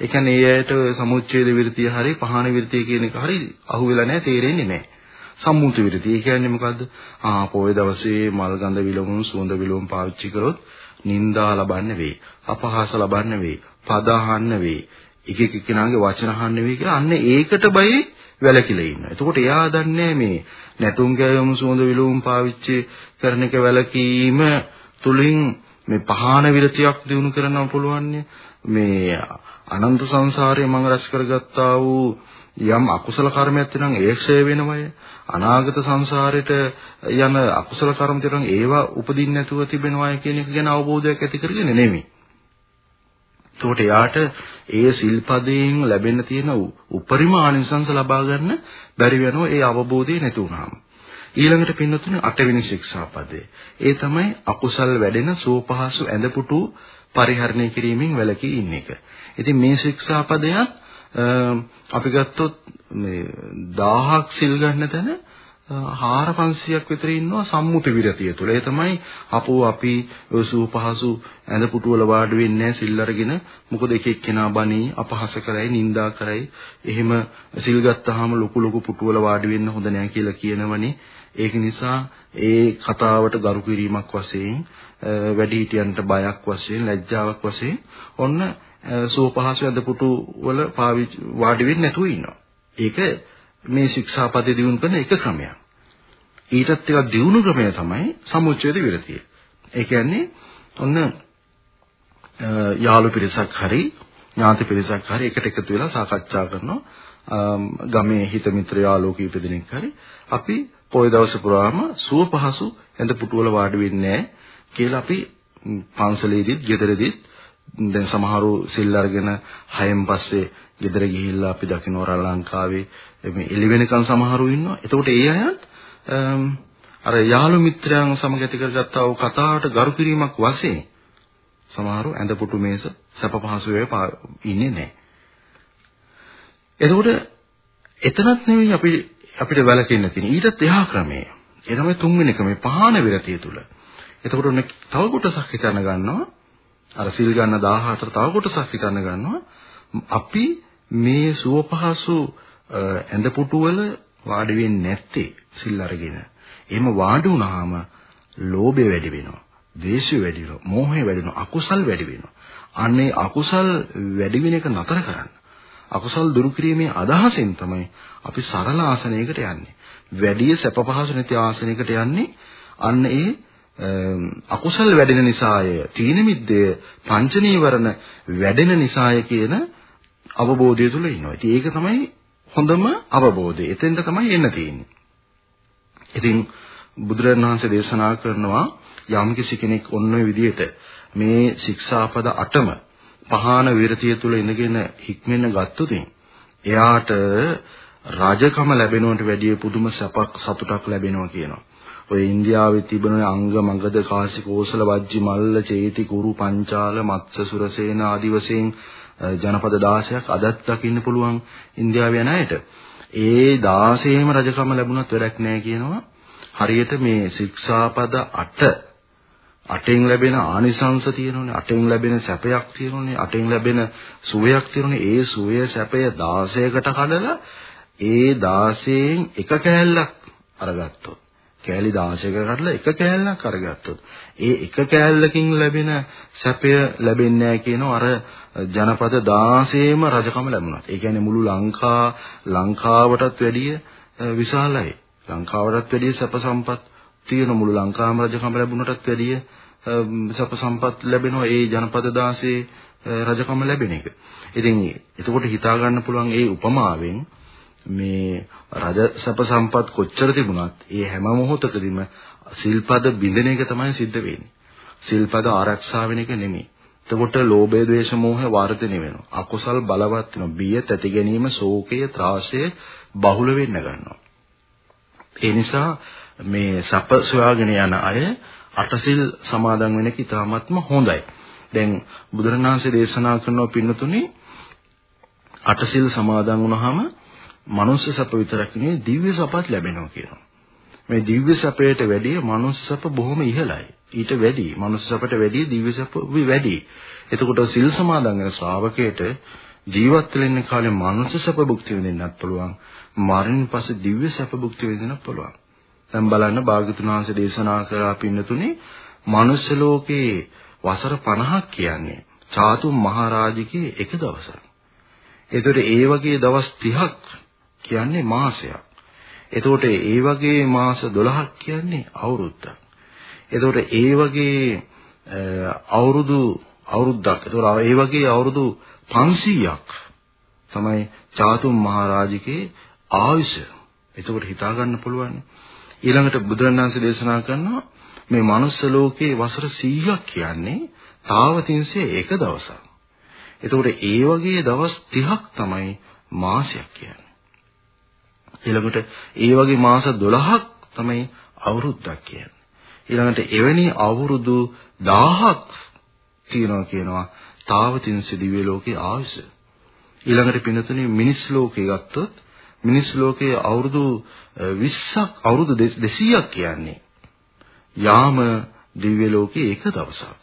ඒ කියන්නේ ඒ ඇයට සමුච්ඡේද විරතිය හරි පහන විරතිය කියන එක හරි අහුවෙලා නැහැ තේරෙන්නේ නැහැ. සම්මුති විරතිය. ඒ කියන්නේ මොකද්ද? ආ පොයේ දවසේ මල් ගඳ විලවුන් සුවඳ විලවුන් පාවිච්චි කරොත් නිന്ദා ලබන්න වෙයි. අපහාස ලබන්න වෙයි. පද අහන්න වෙයි. එක එක කෙනාගේ වචන අහන්න වෙයි කියලා අන්න ඒකට බයි වැලකිලා ඉන්නවා. එතකොට එයා දන්නේ මේ නැටුම් ගැයුම් සුවඳ විලවුන් පාවිච්චි කරන එක වැලකීම තුලින් මේ පහාන විරතියක් දිනු කරන්න පුළුවන් මේ අනන්ත සංසාරයේ මම රැස් කරගත්තා වූ යම් අකුසල කර්මයක් තියෙනම් ඒ ක්ෂය වෙනවය අනාගත සංසාරෙට යන අකුසල කර්ම තියෙනම් ඒවා උපදින්න නැතුව තිබෙනවය කියන එක ගැන අවබෝධයක් ඇති කරගෙන නෙමෙයි. ඒකට යාට ඒ සිල්පදයෙන් ලැබෙන්න තියෙන උපරිම ආනිසංස ලබා ගන්න බැරි වෙනවා ඒ අවබෝධය නැති වුනහම. ඊළඟට පින්නතුනේ අටවෙනි ශික්ෂාපදය. ඒ තමයි අකුසල් වැඩෙන සෝපහසු ඇඳපුටු පරිහරණය කිරීමෙන් වැළකී ඉන්න එක. ඉතින් මේ ශික්ෂාපදයක් අපි ගත්තොත් මේ 1000ක් සිල් ගන්න තැන 4500ක් විතර ඉන්නවා සම්මුති විරතිය තුළ. ඒ තමයි අපෝ අපි සූ පහසු ඇඳ පුටු වල වාඩි වෙන්නේ සිල් අරගෙන මොකද එක එක්කෙනා බණී අපහාස කරයි නිඳා කරයි. එහෙම සිල් ගත්තාම ලොකු ලොකු පුටු වල වාඩි වෙන්න හොඳ නෑ කියලා කියනවනේ. ඒක නිසා ඒ කතාවට ගරු කිරීමක් වශයෙන් වැඩිහිටියන්ට බයක් වශයෙන් ලැජ්ජාවක් වශයෙන් ඔන්න සෝපහසු ඇඳ පුටු වල වාඩි වෙන්නේ නැතුව ඉන්නවා. ඒක මේ ශික්ෂාපදේ දිනු කරන එක ක්‍රමයක්. ඊටත් ටිකක් දියුණු ක්‍රමය තමයි සමුච්ඡේද විරතිය. ඒ කියන්නේ ඔන්න යාළු පිරිසක් හරි ඥාති පිරිසක් හරි එකට එකතු වෙලා සාකච්ඡා කරනවා. ගමේ හිත මිත්‍ර යාළුවෝ කීප දෙනෙක් හරි අපි පොය දවස පුරාම සුව පහසු ඇඳ පුටු වල වාඩි වෙන්නේ කියලා අපි පන්සලේදීත් ගෙදරදීත් දැන් සමහරු සිල් අරගෙන හයෙන් පස්සේ ගෙදර ගිහිල්ලා අපි දකින්නවර ලංකාවේ මේ එළි වෙනකන් සමහරු ඉන්නවා. එතකොට ඒ අයත් අර යාළු මිත්‍රයන් සමග ඇති කරගත්තා වූ කතාවට ගරු කිරීමක් වශයෙන් සමහරු ඇඳ පුටු මේස සැප පහසු වේ ඉන්නේ නැහැ. එතකොට එතනත් නෙවෙයි අපි අපිට වැලකෙන්න තියෙන්නේ. ඊටත් එහා ක්‍රමය. ඒ තමයි තුන්වෙනි ක්‍රමය පහන විරතිය තුල. එතකොට ඔන්න තව කොටසක් හිතන්න ගන්නවා. අර සිල් ගන්න 14 තව කොටසක් හිතන්න ගන්නවා. අපි මේ සුවපහසු ඇඳ පුටුවල වාඩි වෙන්නේ නැත්තේ සිල් අරගෙන. එහෙම වාඩි වුණාම ලෝභය වැඩි වෙනවා. ද්වේෂය වැඩි වෙනවා. මෝහය වැඩි වෙනවා. අකුසල් වැඩි වෙනවා. අන්නේ අකුසල් වැඩි වෙන එක නතර කරන්න. අකුසල් දුරු කිරීමේ අදහසෙන් තමයි අපි සරල ආසනයකට යන්නේ. වැඩි සැප පහසු නැති ආසනයකට යන්නේ අන්න ඒ අකුසල් වැඩෙන නිසාය තීන මිද්දය පංච නීවරණ වැඩෙන නිසාය කියන අවබෝධය තුල ඉන්නවා. ඉතින් ඒක තමයි හොඳම අවබෝධය. එතෙන්ට තමයි එන්න තියෙන්නේ. ඉතින් බුදුරජාණන් වහන්සේ දේශනා කරනවා යම්කිසි කෙනෙක් ඔන්න ඔය විදිහට මේ ශික්ෂාපද 8ම පහාන විරතිය තුල ඉඳගෙන හික්මෙන්න ගත්තොත් එයාට රාජකම ලැබෙනවට වැඩිය පුදුම සපක් සතුටක් ලැබෙනවා කියනවා. ඔය ඉන්දියාවේ තිබෙන අංග මගද කාශි කෝසල වජ්ජි මල්ල චේති කුරු පංචාල මත්ස්‍ය සුරසේන ආදි වශයෙන් ජනපද 16ක් අදත් දකින්න පුළුවන් ඉන්දියාවේ යන අයට. ඒ 16ෙම රජකම ලැබුණත් වැඩක් නැහැ කියනවා. හරියට මේ ශික්ෂාපද 8 අටෙන් ලැබෙන ආනිසංස තියෙනෝනේ අටෙන් ලැබෙන සැපයක් තියෙනෝනේ අටෙන් ලැබෙන සුවයක් තියෙනෝනේ ඒ සුවය සැපය 16කට කඩලා ඒ 16න් එක කෑල්ලක් අරගත්තොත් කෑලි 16ක කඩලා එක කෑල්ලක් අරගත්තොත් ඒ එක කෑල්ලකින් ලැබෙන සැපය ලැබෙන්නේ නැහැ කියනවා අර ජනපද 16ම රජකම ලැබුණා. ඒ කියන්නේ මුළු ලංකා ලංකාවටත් වැඩිය විශාලයි. ලංකාවටත් වැඩිය සැප සම්පත් තියෙන මුළු ලංකාවම රජකම ලැබුණටත් වැඩිය සප සම්පත් ලැබෙනවා ඒ ජනපද 16 රජකම ලැබෙන එක. ඉතින් එතකොට හිතා ගන්න පුළුවන් ඒ උපමාවෙන් මේ රජ සප සම්පත් කොච්චර තිබුණත් ඒ හැම මොහොතකදීම සිල්පද බිඳින එක තමයි සිද්ධ වෙන්නේ. සිල්පද ආරක්ෂා වෙන එක නෙමෙයි. එතකොට ලෝභය, ද්වේෂ, මෝහ වර්ධනය වෙනවා. අකුසල් බලවත් වෙනවා. බිය, තැති ගැනීම, ශෝකය, ත්‍රාසය බහුල වෙන්න ගන්නවා. ඒ නිසා මේ සප සොයාගෙන යන අය අටසිල් සමාදන් වෙන එක ඉතාමත්ම හොඳයි. දැන් බුදුරණාහි දේශනා කරනවා පින්නතුනේ අටසිල් සමාදන් වුණාම මනුස්ස සප විතරක් නෙවෙයි දිව්‍ය සපත් ලැබෙනවා කියනවා. මේ දිව්‍ය සපයට වැඩිය මනුස්ස සප බොහොම ඉහළයි. ඊට වැඩි මනුස්ස සපට වැඩිය දිව්‍ය සප වැඩි. එතකොට සිල් සමාදන් වෙන ශ්‍රාවකයට ජීවත් වෙන්න කාලේ මනුස්ස සප භුක්ති විඳින්නත් පුළුවන්. මරණින් පස්සේ දිව්‍ය සප භුක්ති විඳින්නත් පුළුවන්. දැන් බලන්න භාග්‍යතුන් වහන්සේ දේශනා කරලා පින්නතුනේ මනුස්ස ලෝකේ වසර 50ක් කියන්නේ චාතුම් මහරජිකේ එක දවසක්. ඒතකොට ඒ වගේ දවස් 30ක් කියන්නේ මාසයක්. එතකොට ඒ වගේ මාස 12ක් කියන්නේ අවුරුද්දක්. එතකොට ඒ වගේ අවුරුදු අවුරුද්දක්. එතකොට ඒ වගේ අවුරුදු 500ක් තමයි චාතුම් මහරජිකේ ආයුෂ. එතකොට හිතා ගන්න පුළුවන්. ඊළඟට බුදුරණාහි දේශනා කරනවා මේ මනුස්ස ලෝකේ වසර 100ක් කියන්නේ තාවතින්සේ එක දවසක්. එතකොට ඒ වගේ දවස් 30ක් තමයි මාසයක් කියන්නේ. ඊළඟට ඒ වගේ මාස 12ක් තමයි අවුරුද්දක් කියන්නේ. ඊළඟට එවැනි අවුරුදු 1000ක් තියෙනවා කියනවා තාවතින්සේ දිව්‍ය ලෝකේ ආයුෂ. ඊළඟට පිනතුනේ මිනිස් ලෝකේ ගත්තොත් මිනිස් ලෝකයේ අවුරුදු 20ක් අවුරුදු 200ක් කියන්නේ යාම දිව්‍ය ලෝකයේ එක දවසක්.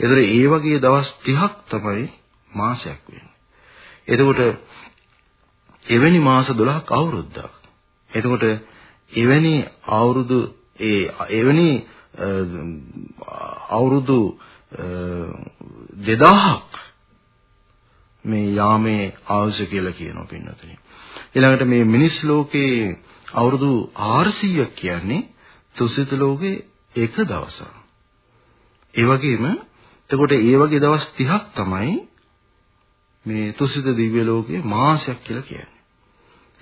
ඒතර ඒ වගේ දවස් 30ක් තමයි මාසයක් වෙන්නේ. එතකොට එවැනි මාස 12ක් අවුරුද්දක්. එතකොට එවැනි අවුරුදු ඒ එවැනි අවුරුදු 2000ක් මේ යාමේ ආයුෂ කියලා කියනවා පින්නතනේ. ඊළඟට මේ මිනිස් ලෝකේ අවුරුදු 400ක් කියන්නේ තුසිත ලෝකේ එක දවසක්. ඒ වගේම එතකොට ඒ වගේ දවස් 30ක් තමයි මේ තුසිත දිව්‍ය ලෝකයේ මාසයක් කියලා කියන්නේ.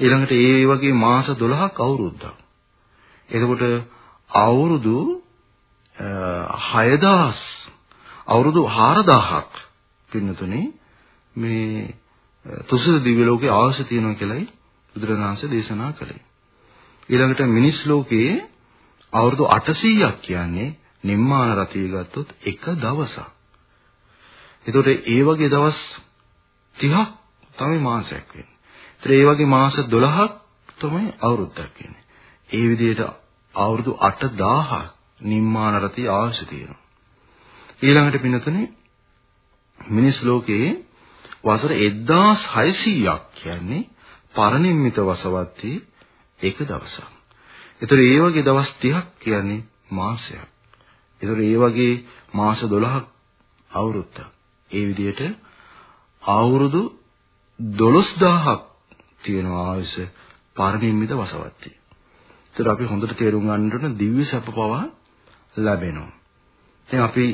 ඊළඟට ඒ වගේ මාස 12ක් අවුරුද්දක්. එතකොට අවුරුදු 6000 අවුරුදු 4000ක් පින්නතුනේ මේ තුසිත දිව්‍ය ලෝකයේ අවශ්‍ය තියෙනවා කියලායි බුදුරජාණන්සේ දේශනා කළේ. ඊළඟට මිනිස් ලෝකයේ අවුරුදු 800ක් කියන්නේ නිම්මාන රතිය ගත්තොත් එක දවසක්. එතකොට ඒ වගේ දවස් 30ක් තමයි මාසයක් වෙන්නේ. ඒතර ඒ වගේ මාස 12ක් තමයි අවුරුද්දක් වෙන්නේ. ඒ විදිහට අවුරුදු 8000ක් නිම්මාන රතිය අවශ්‍ය තියෙනවා. ඊළඟට පින්නතුනේ මිනිස් ලෝකයේ වසර 1600ක් කියන්නේ පරිනිම්මිත වසවත්තේ එක දවසක්. ඒතර ඒ වගේ දවස් 30ක් කියන්නේ මාසයක්. ඒතර ඒ වගේ මාස 12ක් අවුරුද්දක්. ඒ විදිහට අවුරුදු 12000ක් තියෙන ආයුෂ පරිනිම්මිත වසවත්තේ. ඒතර අපි හොඳට තේරුම් ගන්න ඕන දිව්‍ය සැප පවා ලැබෙනවා. දැන් අපි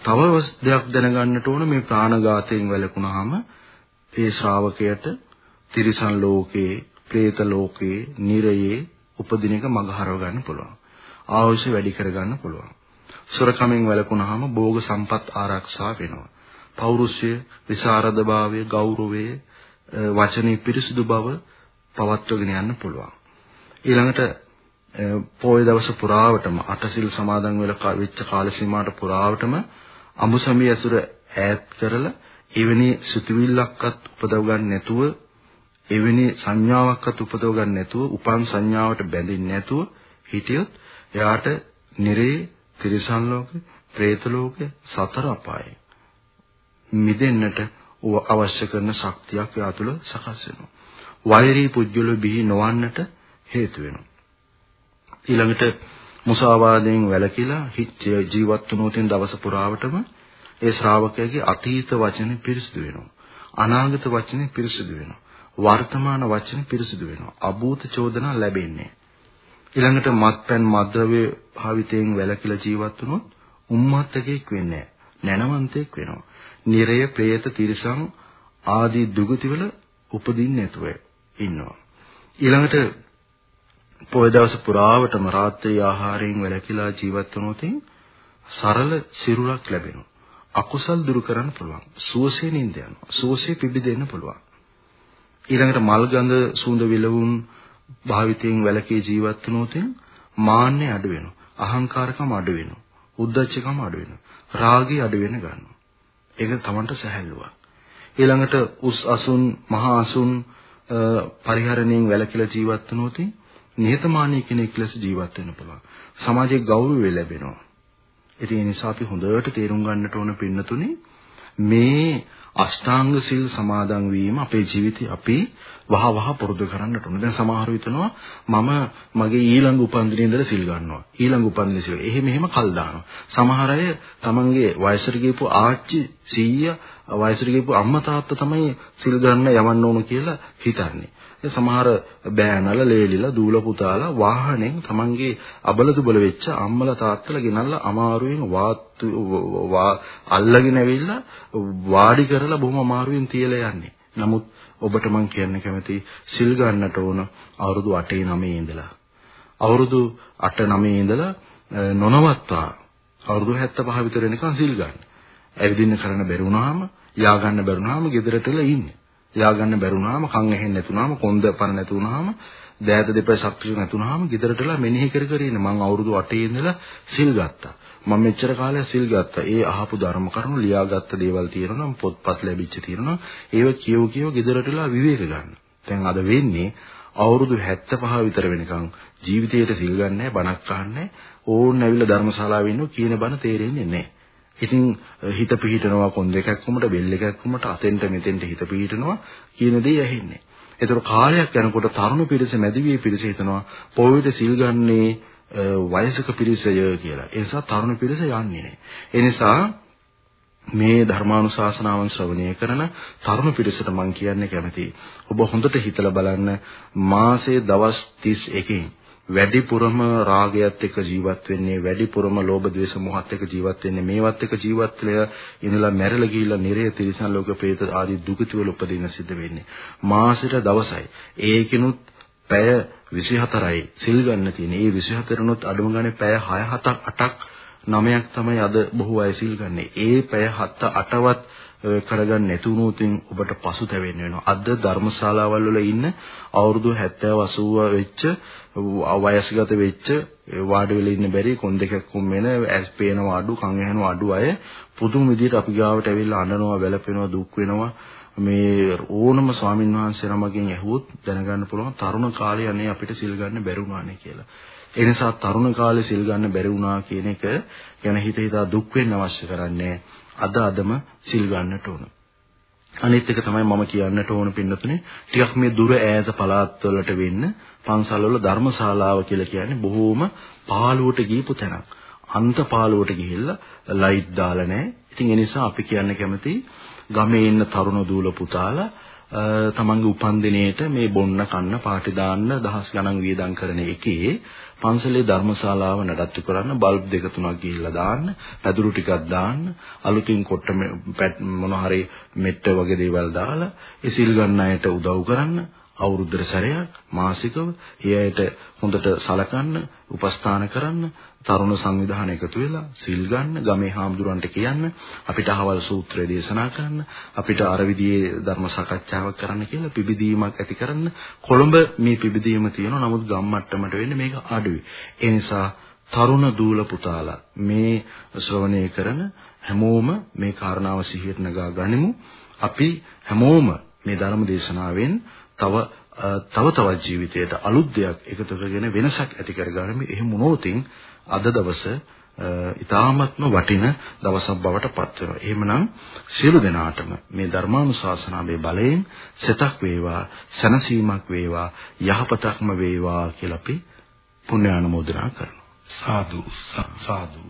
තව දෙයක් දැනගන්නට ඕන මේ ප්‍රාණඝාතයෙන් වැළකුණාම ඒ ශ්‍රාවකයට තිරිසන් ලෝකේ, പ്രേත ලෝකේ, නිරයේ උපදින එක මගහරව ගන්න පුළුවන්. ආයුෂ වැඩි කර ගන්න පුළුවන්. සොරකමින් වැළකුණාම භෝග සම්පත් ආරක්ෂා වෙනවා. පෞරුෂය, විසරදභාවය, ගෞරවය, වචනේ පිරිසුදු බව පවත්වගෙන යන්න පුළුවන්. ඊළඟට පොය දවස පුරාවටම අටසිල් සමාදන් වෙලා වෙච්ච කාල සීමාවට පුරාවටම අමුසමිය ඇසුර ඈත් කරලා එවැනි සිතුවිල්ලක්වත් උපදව ගන්න නැතුව එවැනි සංඥාවක්වත් උපදව ගන්න නැතුව උපන් සංඥාවට බැඳෙන්නේ නැතුව හිටියොත් එයාට නිරේ තිරිසන් ලෝකේ, പ്രേත ලෝකේ, සතර අපායේ මිදෙන්නට අවශ්‍ය කරන ශක්තියක් එයා තුළ සකස් වෙනවා. වෛරී පුජ්‍යල බිහි නොවන්නට හේතු වෙනවා. ඊළඟට මුසාවාදයෙන් වැළකීලා ජීවත් වුණොතින් දවස පුරාවටම ඒ ශ්‍රාවකයාගේ අතීත වචන පිරිසිදු වෙනවා. අනාගත වචන පිරිසිදු වෙනවා. වර්තමාන වචන පිරිසිදු වෙනවා. අභූත චෝදනා ලැබෙන්නේ. ඊළඟට මත්පැන් මද්ද්‍රව්‍ය භාවිතයෙන් වැළකීලා ජීවත් වුණොත් උම්මත්තකෙක් වෙන්නේ නැහැ. නැනවන්තයෙක් වෙනවා. නිරය, പ്രേත, තිරිසන් ආදී දුගතිවල උපදින්නේ නැතුව ඉන්නවා. ඊළඟට පොය දවස පුරාවටම රාත්‍රී ආහාරයෙන් වැළකීලා ජීවත් වුණොත් සරල සිරුරක් ලැබෙනවා. අකුසල් දුරු කරන්න පුළුවන්. සුවසේ නිින්ද යනවා. සුවසේ පිබිදෙන්න පුළුවන්. ඊළඟට මල් ගඳ සුවඳ විලවුන් භාවිතයෙන් වැළකී ජීවත් වුණොත් මාන්නය අඩු වෙනවා. අහංකාරකම අඩු වෙනවා. උද්දච්චකම අඩු වෙනවා. රාගය අඩු වෙන ගන්නවා. ඒක තමන්ට සැහැල්ලුවක්. ඊළඟට උස් අසුන් මහා අසුන් පරිහරණයෙන් වැළකීලා ජීවත් වුණොත් නිහතමානී කෙනෙක් ලෙස ජීවත් වෙන්න පුළුවන්. සමාජයේ ගෞරවය ලැබෙනවා. ඉතින් ඒ නිසා අපි හොඳට තේරුම් ගන්නට ඕන පින්නතුනේ මේ අෂ්ටාංග සිල් සමාදන් වීම අපේ ජීවිතේ අපි වහ වහ පුරුදු කරන්නට ඕන. දැන් සමහරව හිතනවා මම මගේ ඊළඟ උපන්දිනේ ඉඳලා සිල් ගන්නවා. ඊළඟ උපන්දිනේ සිල්. එහෙම එහෙම කල් දානවා. සමහර අය තමන්ගේ වයසට ගියපු ආච්චි, සීයා, වයසට ගියපු අම්මා තාත්තා තමයි සිල් ගන්න යවන්න ඕන කියලා හිතන්නේ. සමහර බෑනල ලේලිලා දූල පුතාලා වාහනෙන් තමන්ගේ අබල දුබල වෙච්ච අම්මලා තාත්තලා ගෙනල්ලා අමාරුවෙන් වාත්තු අල්ලගෙන ඇවිල්ලා වාඩි කරලා බොහොම අමාරුවෙන් තියලා යන්නේ. නමුත් ඔබට මම කියන්න කැමති සිල් ගන්නට ඕන අවුරුදු 8 9 ඉඳලා. අවුරුදු 8 9 ඉඳලා නොනවත්වා අවුරුදු 75 විතර වෙනකන් සිල් ගන්න. ඇවිදින්න කරන්න බැරි වුණාම, යා ගන්න බැරි වුණාම ගෙදරටලා ඉන්නේ. යා ගන්න බැරි වුණාම, කන් ඇහෙන්නේ නැතුණාම, කොන්ද පන නැතුණාම, දෑත දෙපැයි ශක්තිය නැතුණාම ගෙදරටලා මෙනෙහි කර කර ඉන්න. මං අවුරුදු 8 ඉඳලා සිල් ගත්තා. මම මෙච්චර කාලයක් සිල් ගත්තා. ඒ අහපු ධර්ම කරුණු ලියාගත්ත දේවල් තියෙනවා නම් පොත්පත් ලැබිච්ච තියෙනවා. ඒව කියව කියව ගෙදරටලා විවේක ගන්න. දැන් අද වෙන්නේ අවුරුදු 75 විතර වෙනකන් ජීවිතේට සිල් ගන්නෑ, බණක් අහන්නේ, ඕන් ඇවිල්ලා ධර්මශාලාවේ ඉන්නු කියන බණ තේරෙන්නේ නැහැ. ඉතින් හිත පිහිටනවා කොන් දෙකක් වුමට බෙල් එකක් වුමට අතෙන්ට මෙතෙන්ට හිත පිහිටනවා කියන දේ ඇහෙන්නේ. ඒතර කාලයක් යනකොට තරුණ පිරිස මැදිවියේ පිරිස හිතනවා පොවිත සිල් ගන්නේ වයසක පිරිසය කියලා. ඒ නිසා තරුණ පිරිස යන්නේ නැහැ. ඒ නිසා මේ ධර්මානුශාසනාවන් ශ්‍රවණය කරන තරුණ පිරිසට මම කියන්නේ කැමතියි. ඔබ හොඳට හිතලා බලන්න මාසේ දවස් 31කින් වැඩිපුරම රාගයත් එක්ක ජීවත් වෙන්නේ වැඩිපුරම ලෝභ ද්වේෂ මොහත් එක්ක ජීවත් වෙන්නේ මේවත් එක්ක ජීවත් වෙලා ඉඳලා මැරලා ගිහිල්ලා නිරය තිරිසන් ලෝක ප්‍රේත ආදී දුගති වල උපදින සිද්ධ වෙන්නේ මාසෙට දවසයි ඒකිනුත් පැය 24යි සිල් ගන්න තියෙන්නේ. ඒ 24 නුත් අඩුම ගානේ පැය 6 7ක් 8ක් 9ක් තමයි අද බොහෝ අය සිල් ගන්නේ ඒ පැය 7 8වත් කරගන්න නැති වුණොත් ඔබට පසුතැවෙන්න වෙනවා. අද ධර්මශාලාවල් වල ඉන්න අවුරුදු 70 80 වෙච්ච වයස්ගත වෙච්ච වාඩි වෙලා ඉන්න බැරි කොන් දෙකක් කොම් වෙන ඇස් පේනවා අඩු කන් ඇහෙනවා අඩු අය පුදුම විදිහට අපි ගාවට ඇවිල්ලා අඬනවා වැළපෙනවා දුක් වෙනවා. මේ ඕනම ස්වාමින් වහන්සේ නමකින් ඇහුවොත් දැනගන්න පුළුවන් තරුණ කාලේ අනේ අපිට සිල් ගන්න බැරි වුණානේ කියලා. ඒ නිසා තරුණ කාලේ සිල් ගන්න බැරි වුණා කියන එක ගැන හිත හිතා දුක් වෙන්න අවශ්‍ය කරන්නේ අද අදම සිල් ගන්නට ඕන. අනිත් එක තමයි මම කියන්නට ඕන පින්නතුනේ ටිකක් මේ දුර ඈත පළාත් වලට වෙන්න පන්සල් වල ධර්මශාලාව කියලා කියන්නේ බොහෝම පාළුවට ගියපු තැනක්. අන්ත පාළුවට ගිහිල්ලා ලයිට් දාලා නැහැ. ඉතින් ඒ නිසා අපි කියන්න කැමති ගමේ ඉන්න තරුණ දූල පුතාලා තමන්ගේ උපන්දිනේට මේ බොන්න කන්න පාටි දාන්න දහස් ගණන් වියදම් කරන එකේ පන්සලේ ධර්මශාලාව නඩත්තු කරන්න බල්බ් දෙක තුනක් ගිහිල්ලා දාන්න පැදුරු ටිකක් දාන්න අලුතින් කොට මොන හරි මෙට්ට වගේ දේවල් දාලා ඒ සිල් ගන්න අයට උදව් කරන්න. අවුරුද්දට සැරයක් මාසිකව ඒ අයට හොඳට සලකන්න උපස්ථාන කරන්න තරුණ සංවිධානය එකතු වෙලා සිල් ගන්න ගමේ හාමුදුරන්ට කියන්න අපිට අහවල් සූත්‍රය දේශනා කරන්න අපිට අර විදිහේ ධර්ම සාකච්ඡාවක් කරන්න කියලා පිබිදීමක් ඇති කරන්න. කොළඹ මේ පිබිදීම තියෙනවා නමුත් ගම් මට්ටමට වෙන්නේ මේක අඩුයි. ඒ නිසා තරුණ දූල පුතාලා මේ ශ්‍රවණය කරන හැමෝම මේ කාරණාව සිහියට නගා ගනිමු. අපි හැමෝම මේ ධර්ම දේශනාවෙන් තව තව තවත් ජීවිතයට අලුත් දෙයක් එකතු කරගෙන වෙනසක් ඇති කරගන්න එහෙම වුණොතින් අද දවසේ ඉතාමත්ම වටින දවසක් බවට පත් වෙනවා. එහෙමනම් සියලු දෙනාටම මේ ධර්මානුශාසනාවේ බලයෙන් සිතක් වේවා, සැනසීමක් වේවා, යහපතක්ම වේවා කියලා අපි පුණ්‍ය ආනුමෝදනා කරනවා. සාදු සාදු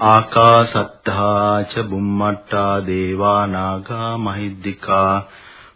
ආකාසත්තා ච බුම්මට්ටා දේවා නාගා මහිද්దికා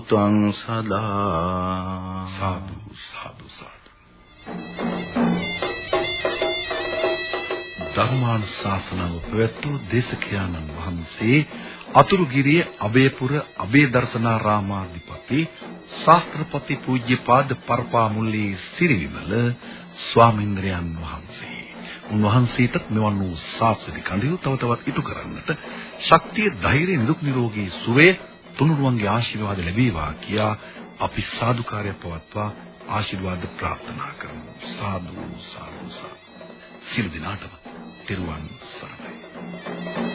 ත්වං සදා සාදු සාදු සාදු. ධර්මානුශාසනාව පැවැත්වූ දේශකයන්න් වහන්සේ අතුරුගිරිය අබේපුර අබේදර්ශනාරාමාධිපති ශාස්ත්‍රපති පූජ්‍යපාද පරපාමුල්ලේ සිරිවිමල ස්වාමීන්ද්‍රයන් වහන්සේ. උන්වහන්සේට මෙවන් වූ ශාස්ත්‍රික කඳියු තව තවත් ඉටු කරන්නට ශක්තිය ධෛර්ය නිදුක් නිරෝගී සුවය තුනුරුවන්ගේ ආශිර්වාද ලැබේවා කියා අපි සාදුකාරය පවත්වා ආශිර්වාද ප්‍රාර්ථනා කරමු. සාදු සාදු සාදු. සියලු දිනාටම තෙරුවන් සරණයි.